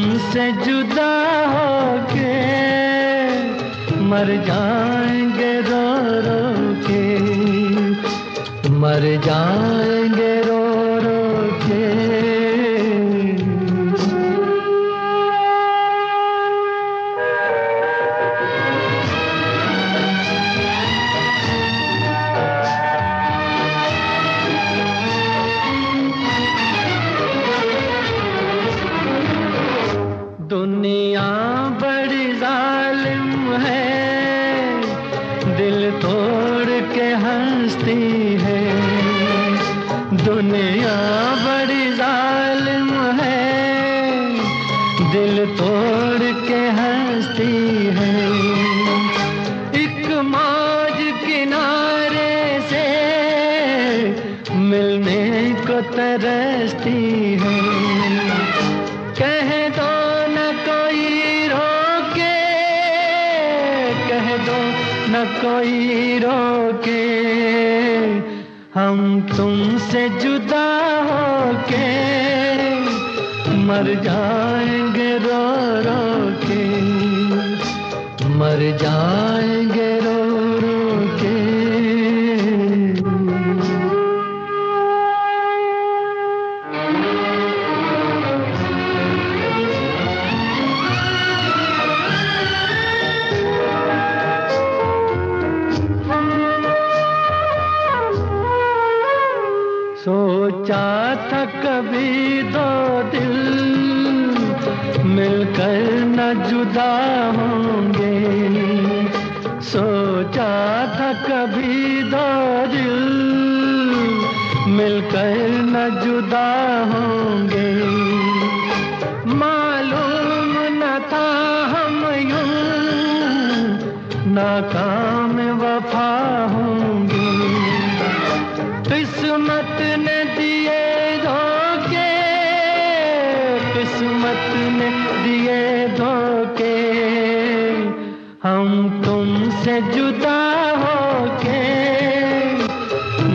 तुमसे जुदा हो के मर जाएँगे रो रो के। मर जाएँगे रो दुनिया बड़ी जालिम है। दिल तोड़ के हंसती है। दुनिया बड़ी जालिम है। दिल तोड़ के हंसती है। एक मौज किनारे से मिलने को तरसती है। न कोई रोके हम तुमसे जुदा होके मर जाएँगे रो रो के मर जाएँगे सोचा था कभी दो दिल मिलकर न जुदा होंगे। सोचा था कभी दो दिल मिलकर न जुदा होंगे। मालूम न था हम यूँ, नाकाम वफा होंगे किस्मत ने दिए धोखे, किस्मत ने दिए धोखे। हम तुमसे जुदा होके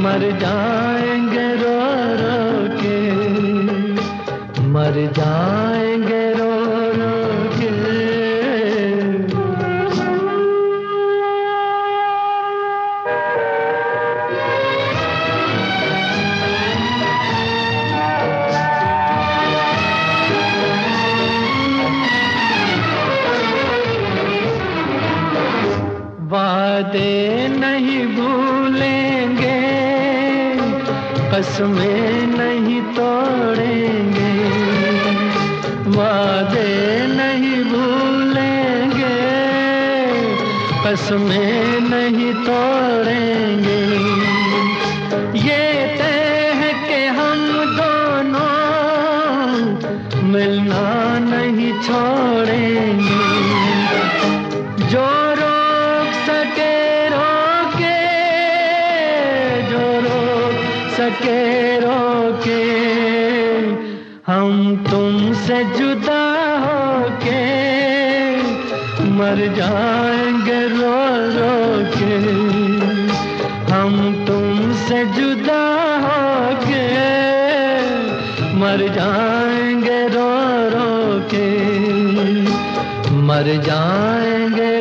मर जाएँगे रो रो के। मर जाएँगे वादे नहीं भूलेंगे कसमें नहीं तोड़ेंगे वादे नहीं भूलेंगे कसमें नहीं तोड़ेंगे। हम तुमसे जुदा होके मर जाएँगे रो रो के। हम तुमसे जुदा हो होके मर जाएँगे रो रो के। मर जाएँगे